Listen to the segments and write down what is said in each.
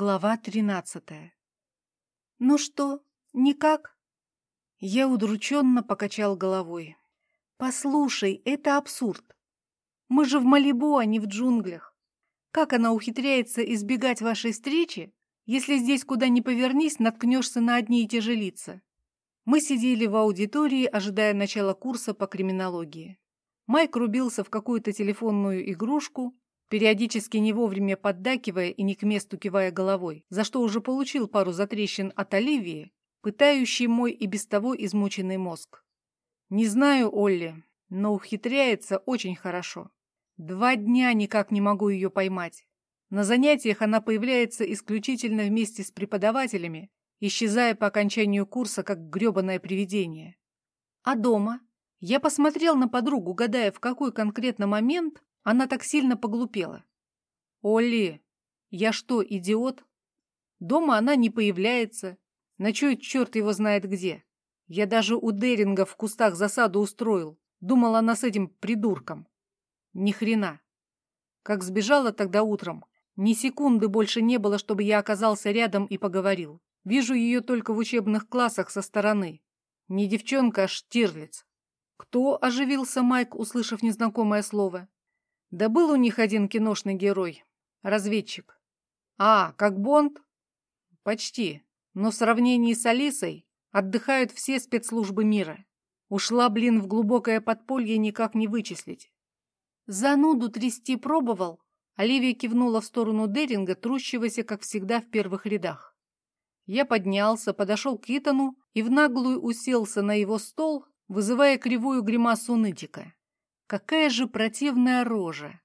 Глава тринадцатая. «Ну что, никак?» Я удрученно покачал головой. «Послушай, это абсурд. Мы же в Малибу, а не в джунглях. Как она ухитряется избегать вашей встречи, если здесь куда ни повернись, наткнешься на одни и те же лица?» Мы сидели в аудитории, ожидая начала курса по криминологии. Майк рубился в какую-то телефонную игрушку, периодически не вовремя поддакивая и не к месту кивая головой, за что уже получил пару затрещин от Оливии, пытающей мой и без того измученный мозг. Не знаю, Олли, но ухитряется очень хорошо. Два дня никак не могу ее поймать. На занятиях она появляется исключительно вместе с преподавателями, исчезая по окончанию курса, как гребаное привидение. А дома? Я посмотрел на подругу, гадая, в какой конкретно момент она так сильно поглупела. «Олли, я что, идиот? Дома она не появляется. Ночует черт его знает где. Я даже у Деринга в кустах засаду устроил. Думал она с этим придурком. Ни хрена. Как сбежала тогда утром, ни секунды больше не было, чтобы я оказался рядом и поговорил. Вижу ее только в учебных классах со стороны. Не девчонка, а Штирлиц. Кто оживился Майк, услышав незнакомое слово? Да был у них один киношный герой. Разведчик. А, как Бонд? Почти. Но в сравнении с Алисой отдыхают все спецслужбы мира. Ушла, блин, в глубокое подполье никак не вычислить. Зануду трясти пробовал. Оливия кивнула в сторону Деринга, трущегося, как всегда, в первых рядах. Я поднялся, подошел к Итану и в наглую уселся на его стол, вызывая кривую гримасу нытика. Какая же противная рожа!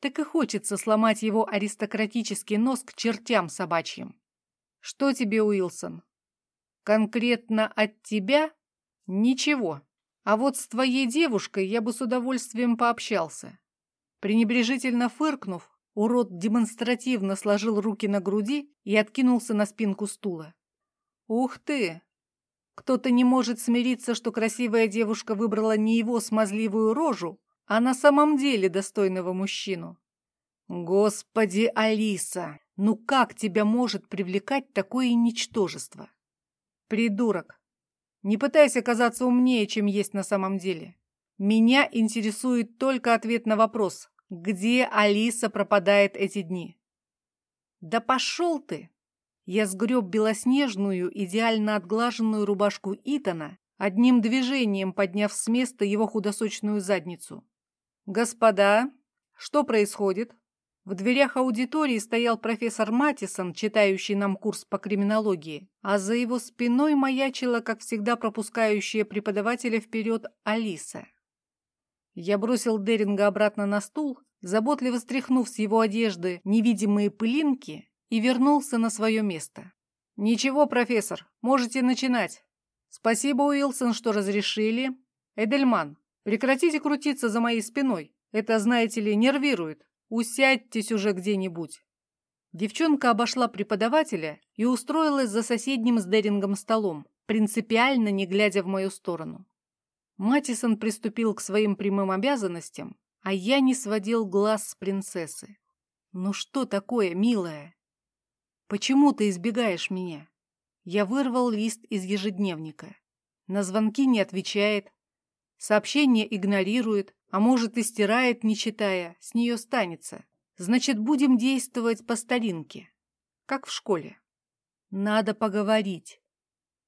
Так и хочется сломать его аристократический нос к чертям собачьим. Что тебе, Уилсон? Конкретно от тебя? Ничего. А вот с твоей девушкой я бы с удовольствием пообщался. Пренебрежительно фыркнув, урод демонстративно сложил руки на груди и откинулся на спинку стула. Ух ты! Кто-то не может смириться, что красивая девушка выбрала не его смазливую рожу, а на самом деле достойного мужчину. Господи, Алиса, ну как тебя может привлекать такое ничтожество? Придурок, не пытайся казаться умнее, чем есть на самом деле. Меня интересует только ответ на вопрос, где Алиса пропадает эти дни. Да пошел ты! Я сгреб белоснежную, идеально отглаженную рубашку Итана, одним движением подняв с места его худосочную задницу. «Господа, что происходит?» В дверях аудитории стоял профессор Матисон, читающий нам курс по криминологии, а за его спиной маячила, как всегда, пропускающая преподавателя вперед Алиса. Я бросил Деринга обратно на стул, заботливо стряхнув с его одежды невидимые пылинки и вернулся на свое место. «Ничего, профессор, можете начинать. Спасибо, Уилсон, что разрешили. Эдельман, прекратите крутиться за моей спиной. Это, знаете ли, нервирует. Усядьтесь уже где-нибудь». Девчонка обошла преподавателя и устроилась за соседним с Дерингом столом, принципиально не глядя в мою сторону. Матисон приступил к своим прямым обязанностям, а я не сводил глаз с принцессы. «Ну что такое, милая? Почему ты избегаешь меня? Я вырвал лист из ежедневника. На звонки не отвечает. Сообщение игнорирует, а может и стирает, не читая. С нее станется. Значит, будем действовать по старинке. Как в школе. Надо поговорить.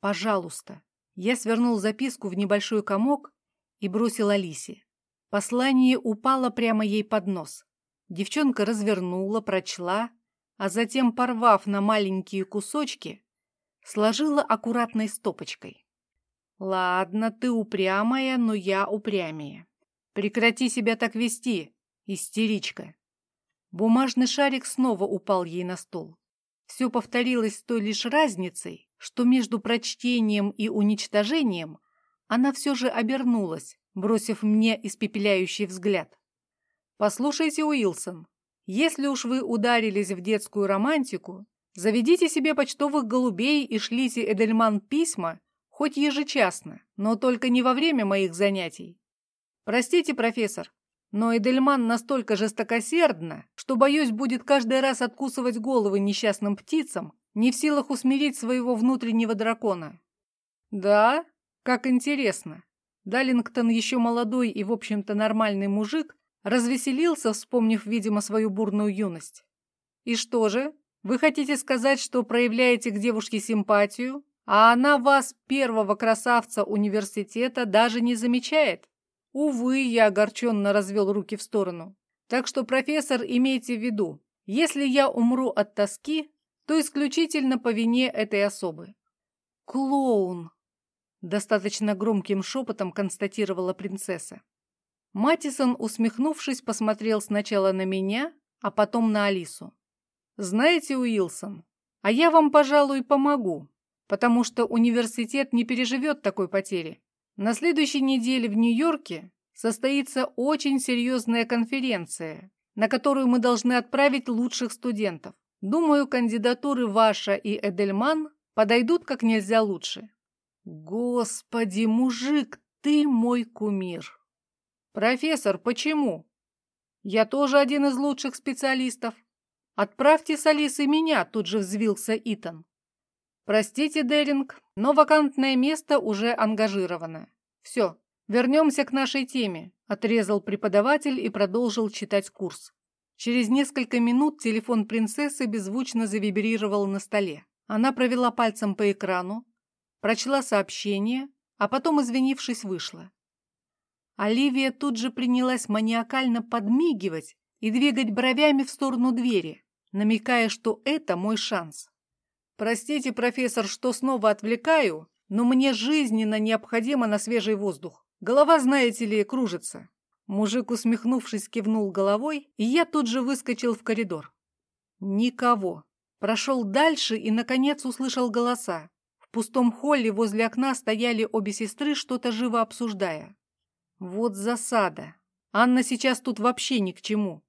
Пожалуйста. Я свернул записку в небольшой комок и бросил Алисе. Послание упало прямо ей под нос. Девчонка развернула, прочла, а затем, порвав на маленькие кусочки, сложила аккуратной стопочкой. «Ладно, ты упрямая, но я упрямее. Прекрати себя так вести, истеричка». Бумажный шарик снова упал ей на стол. Все повторилось с той лишь разницей, что между прочтением и уничтожением она все же обернулась, бросив мне испепеляющий взгляд. «Послушайте, Уилсон, если уж вы ударились в детскую романтику, заведите себе почтовых голубей и шлите Эдельман письма, хоть ежечасно, но только не во время моих занятий. Простите, профессор, Но Эдельман настолько жестокосердна, что, боюсь, будет каждый раз откусывать головы несчастным птицам, не в силах усмирить своего внутреннего дракона. Да, как интересно. Даллингтон еще молодой и, в общем-то, нормальный мужик, развеселился, вспомнив, видимо, свою бурную юность. И что же, вы хотите сказать, что проявляете к девушке симпатию, а она вас, первого красавца университета, даже не замечает? Увы, я огорченно развел руки в сторону. Так что, профессор, имейте в виду, если я умру от тоски, то исключительно по вине этой особы. Клоун! Достаточно громким шепотом констатировала принцесса. Матисон, усмехнувшись, посмотрел сначала на меня, а потом на Алису. Знаете, Уилсон, а я вам, пожалуй, помогу, потому что университет не переживет такой потери. На следующей неделе в Нью-Йорке состоится очень серьезная конференция, на которую мы должны отправить лучших студентов. Думаю, кандидатуры ваша и Эдельман подойдут как нельзя лучше. Господи, мужик, ты мой кумир. Профессор, почему? Я тоже один из лучших специалистов. «Отправьте с Алисой меня», — тут же взвился Итан. «Простите, Деринг, но вакантное место уже ангажировано. Все, вернемся к нашей теме», — отрезал преподаватель и продолжил читать курс. Через несколько минут телефон принцессы беззвучно завибрировал на столе. Она провела пальцем по экрану, прочла сообщение, а потом, извинившись, вышла. Оливия тут же принялась маниакально подмигивать и двигать бровями в сторону двери намекая, что это мой шанс. «Простите, профессор, что снова отвлекаю, но мне жизненно необходимо на свежий воздух. Голова, знаете ли, кружится». Мужик, усмехнувшись, кивнул головой, и я тут же выскочил в коридор. Никого. Прошел дальше и, наконец, услышал голоса. В пустом холле возле окна стояли обе сестры, что-то живо обсуждая. Вот засада. Анна сейчас тут вообще ни к чему.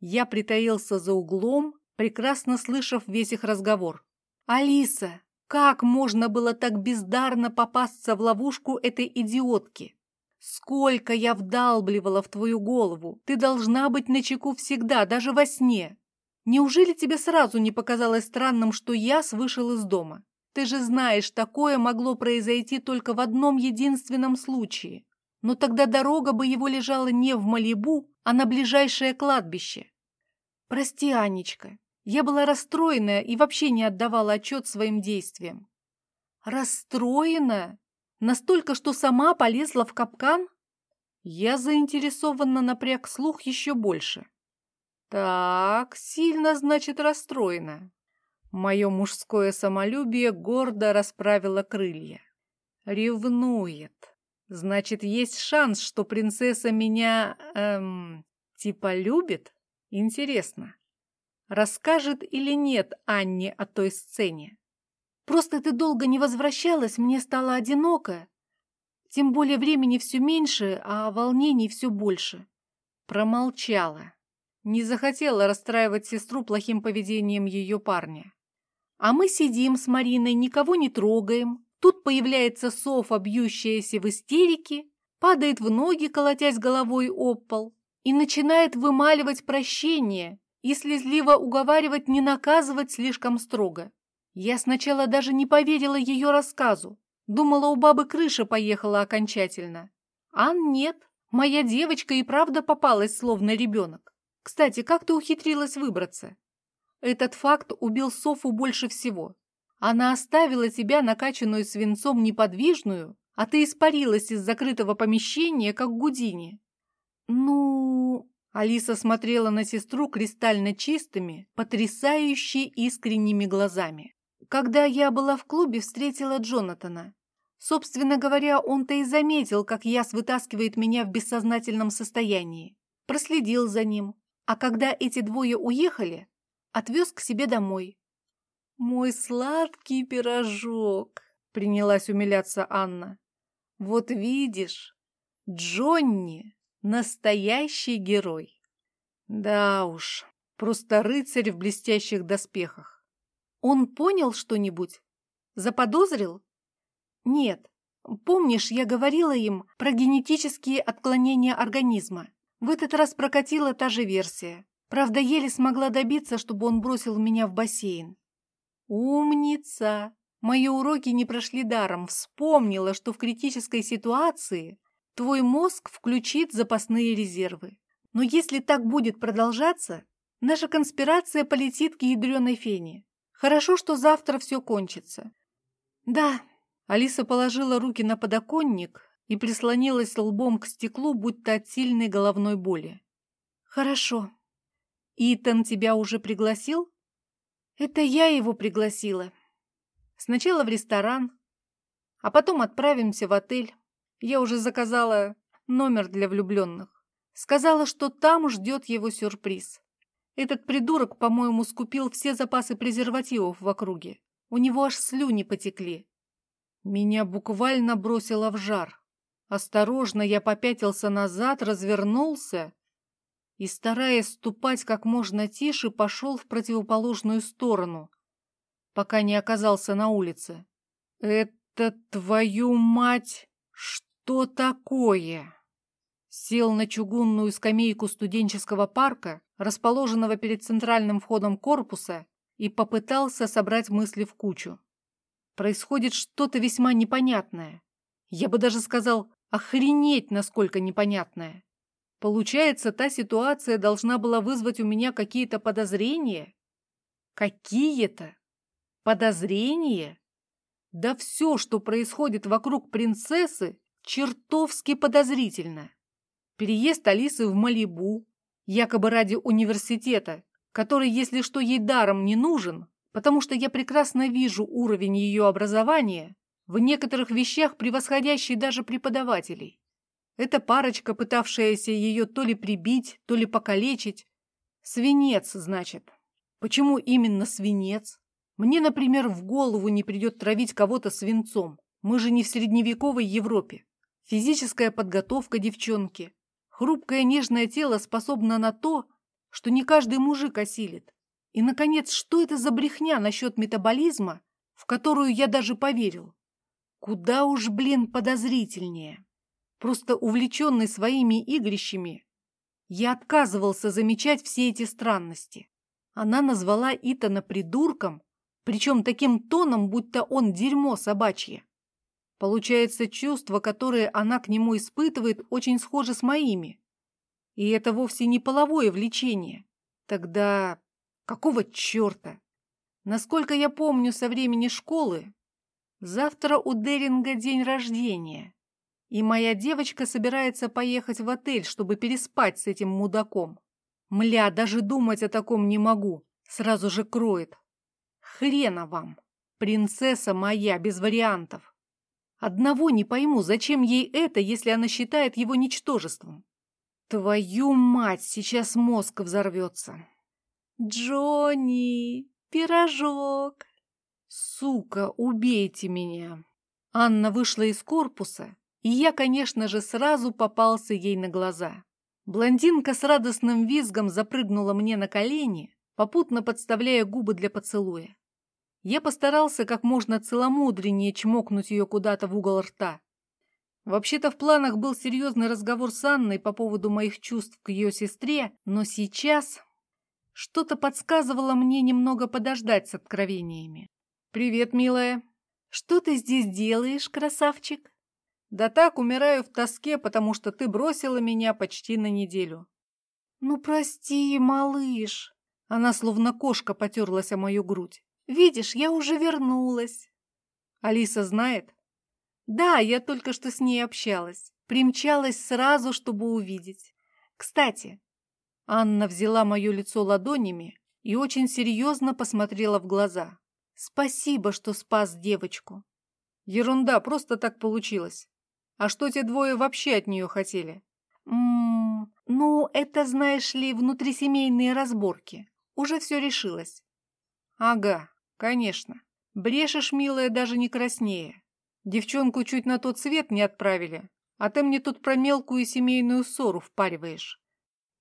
Я притаился за углом, прекрасно слышав весь их разговор. «Алиса, как можно было так бездарно попасться в ловушку этой идиотки? Сколько я вдалбливала в твою голову! Ты должна быть начеку всегда, даже во сне! Неужели тебе сразу не показалось странным, что я вышел из дома? Ты же знаешь, такое могло произойти только в одном единственном случае. Но тогда дорога бы его лежала не в Малибу, а на ближайшее кладбище. Прости, Анечка, я была расстроена и вообще не отдавала отчет своим действиям. Расстроена? Настолько, что сама полезла в капкан? Я заинтересованно напряг слух еще больше. Так, сильно, значит, расстроена. Мое мужское самолюбие гордо расправило крылья. Ревнует. Значит, есть шанс, что принцесса меня, эм, типа любит? Интересно, расскажет или нет Анне о той сцене? Просто ты долго не возвращалась, мне стало одиноко. Тем более времени все меньше, а волнений все больше. Промолчала. Не захотела расстраивать сестру плохим поведением ее парня. А мы сидим с Мариной, никого не трогаем, Тут появляется Софа, бьющаяся в истерике, падает в ноги, колотясь головой об пол, и начинает вымаливать прощение и слезливо уговаривать не наказывать слишком строго. Я сначала даже не поверила ее рассказу, думала, у бабы крыша поехала окончательно. А нет, моя девочка и правда попалась словно ребенок. Кстати, как ты ухитрилась выбраться? Этот факт убил Софу больше всего. Она оставила тебя накачанную свинцом неподвижную, а ты испарилась из закрытого помещения, как Гудини. Ну... Алиса смотрела на сестру кристально чистыми, потрясающе искренними глазами. Когда я была в клубе, встретила Джонатана. Собственно говоря, он-то и заметил, как Яс вытаскивает меня в бессознательном состоянии. Проследил за ним. А когда эти двое уехали, отвез к себе домой. «Мой сладкий пирожок!» — принялась умиляться Анна. «Вот видишь, Джонни — настоящий герой!» «Да уж, просто рыцарь в блестящих доспехах!» «Он понял что-нибудь? Заподозрил?» «Нет. Помнишь, я говорила им про генетические отклонения организма? В этот раз прокатила та же версия. Правда, еле смогла добиться, чтобы он бросил меня в бассейн. Умница! Мои уроки не прошли даром. Вспомнила, что в критической ситуации твой мозг включит запасные резервы. Но если так будет продолжаться, наша конспирация полетит к ядреной фене. Хорошо, что завтра все кончится. Да, Алиса положила руки на подоконник и прислонилась лбом к стеклу, будто от сильной головной боли. Хорошо. Итан тебя уже пригласил? Это я его пригласила. Сначала в ресторан, а потом отправимся в отель. Я уже заказала номер для влюбленных. Сказала, что там ждет его сюрприз. Этот придурок, по-моему, скупил все запасы презервативов в округе. У него аж слюни потекли. Меня буквально бросило в жар. Осторожно я попятился назад, развернулся и, стараясь ступать как можно тише, пошел в противоположную сторону, пока не оказался на улице. «Это твою мать! Что такое?» Сел на чугунную скамейку студенческого парка, расположенного перед центральным входом корпуса, и попытался собрать мысли в кучу. Происходит что-то весьма непонятное. Я бы даже сказал, охренеть, насколько непонятное. Получается, та ситуация должна была вызвать у меня какие-то подозрения? Какие-то? Подозрения? Да все, что происходит вокруг принцессы, чертовски подозрительно. Переезд Алисы в Малибу, якобы ради университета, который, если что, ей даром не нужен, потому что я прекрасно вижу уровень ее образования, в некоторых вещах превосходящий даже преподавателей. Это парочка, пытавшаяся ее то ли прибить, то ли покалечить. Свинец, значит. Почему именно свинец? Мне, например, в голову не придет травить кого-то свинцом. Мы же не в средневековой Европе. Физическая подготовка девчонки. Хрупкое нежное тело способно на то, что не каждый мужик осилит. И, наконец, что это за брехня насчет метаболизма, в которую я даже поверил? Куда уж, блин, подозрительнее. Просто увлеченный своими игрищами, я отказывался замечать все эти странности. Она назвала Итана придурком, причем таким тоном, будто он дерьмо собачье. Получается, чувства, которые она к нему испытывает, очень схожи с моими. И это вовсе не половое влечение. Тогда какого черта? Насколько я помню со времени школы, завтра у Деринга день рождения, и моя девочка собирается поехать в отель, чтобы переспать с этим мудаком. Мля, даже думать о таком не могу, сразу же кроет. Хрена вам! Принцесса моя, без вариантов. Одного не пойму, зачем ей это, если она считает его ничтожеством. Твою мать, сейчас мозг взорвется. Джонни, пирожок. Сука, убейте меня. Анна вышла из корпуса, и я, конечно же, сразу попался ей на глаза. Блондинка с радостным визгом запрыгнула мне на колени, попутно подставляя губы для поцелуя. Я постарался как можно целомудреннее чмокнуть ее куда-то в угол рта. Вообще-то в планах был серьезный разговор с Анной по поводу моих чувств к ее сестре, но сейчас что-то подсказывало мне немного подождать с откровениями. «Привет, милая!» «Что ты здесь делаешь, красавчик?» «Да так, умираю в тоске, потому что ты бросила меня почти на неделю». «Ну, прости, малыш!» Она словно кошка потерлась о мою грудь. Видишь, я уже вернулась. Алиса знает? Да, я только что с ней общалась. Примчалась сразу, чтобы увидеть. Кстати, Анна взяла мое лицо ладонями и очень серьезно посмотрела в глаза. Спасибо, что спас девочку. Ерунда, просто так получилось. А что те двое вообще от нее хотели? Ммм, ну, это, знаешь ли, внутрисемейные разборки. Уже все решилось. Ага, «Конечно. Брешешь, милая, даже не краснее. Девчонку чуть на тот свет не отправили, а ты мне тут про мелкую семейную ссору впариваешь».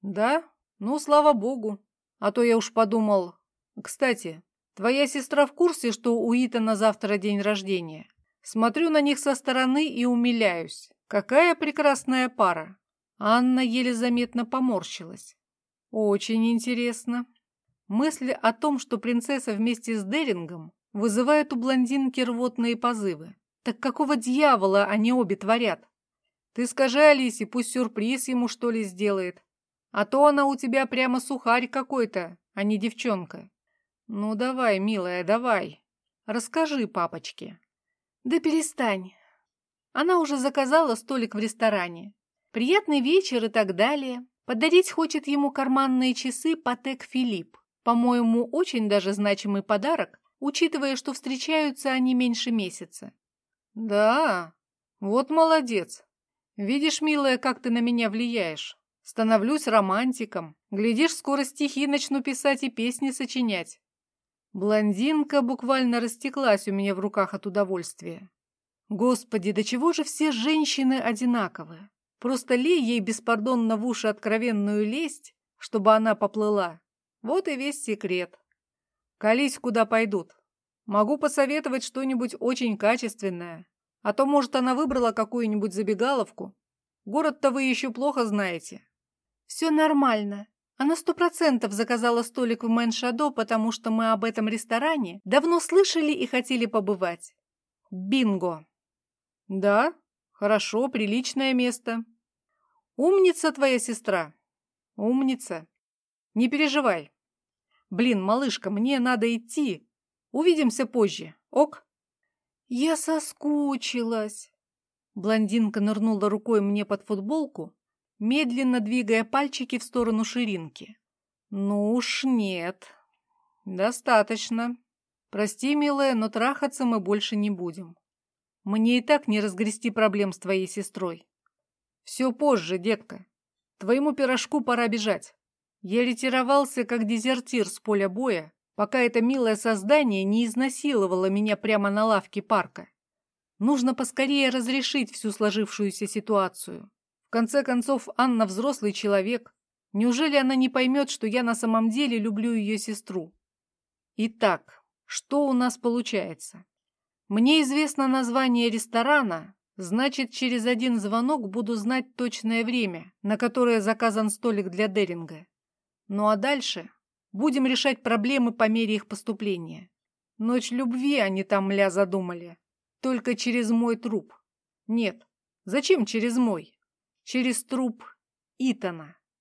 «Да? Ну, слава богу. А то я уж подумал... Кстати, твоя сестра в курсе, что у Итана завтра день рождения? Смотрю на них со стороны и умиляюсь. Какая прекрасная пара. Анна еле заметно поморщилась. Очень интересно. Мысли о том, что принцесса вместе с Дерингом вызывает у блондинки рвотные позывы. Так какого дьявола они обе творят? Ты скажи Алисе, пусть сюрприз ему что ли сделает. А то она у тебя прямо сухарь какой-то, а не девчонка. Ну давай, милая, давай. Расскажи папочке. Да перестань. Она уже заказала столик в ресторане. Приятный вечер и так далее. Подарить хочет ему карманные часы Патек Филипп. По-моему, очень даже значимый подарок, учитывая, что встречаются они меньше месяца. Да, вот молодец. Видишь, милая, как ты на меня влияешь. Становлюсь романтиком. Глядишь, скоро стихи начну писать и песни сочинять. Блондинка буквально растеклась у меня в руках от удовольствия. Господи, до чего же все женщины одинаковы? Просто лей ей беспардонно в уши откровенную лесть, чтобы она поплыла. Вот и весь секрет. Колись, куда пойдут. Могу посоветовать что-нибудь очень качественное. А то, может, она выбрала какую-нибудь забегаловку. Город-то вы еще плохо знаете. Все нормально. Она сто процентов заказала столик в Мэншадо, потому что мы об этом ресторане давно слышали и хотели побывать. Бинго! Да, Хорошо, приличное место. Умница твоя сестра. Умница. Не переживай. Блин, малышка, мне надо идти. Увидимся позже. Ок? Я соскучилась. Блондинка нырнула рукой мне под футболку, медленно двигая пальчики в сторону ширинки. Ну уж нет. Достаточно. Прости, милая, но трахаться мы больше не будем. Мне и так не разгрести проблем с твоей сестрой. Все позже, детка. Твоему пирожку пора бежать. Я ретировался как дезертир с поля боя, пока это милое создание не изнасиловало меня прямо на лавке парка. Нужно поскорее разрешить всю сложившуюся ситуацию. В конце концов, Анна взрослый человек. Неужели она не поймет, что я на самом деле люблю ее сестру? Итак, что у нас получается? Мне известно название ресторана, значит, через один звонок буду знать точное время, на которое заказан столик для Деринга. Ну а дальше будем решать проблемы по мере их поступления. Ночь любви они там, мля, задумали. Только через мой труп. Нет, зачем через мой? Через труп Итана.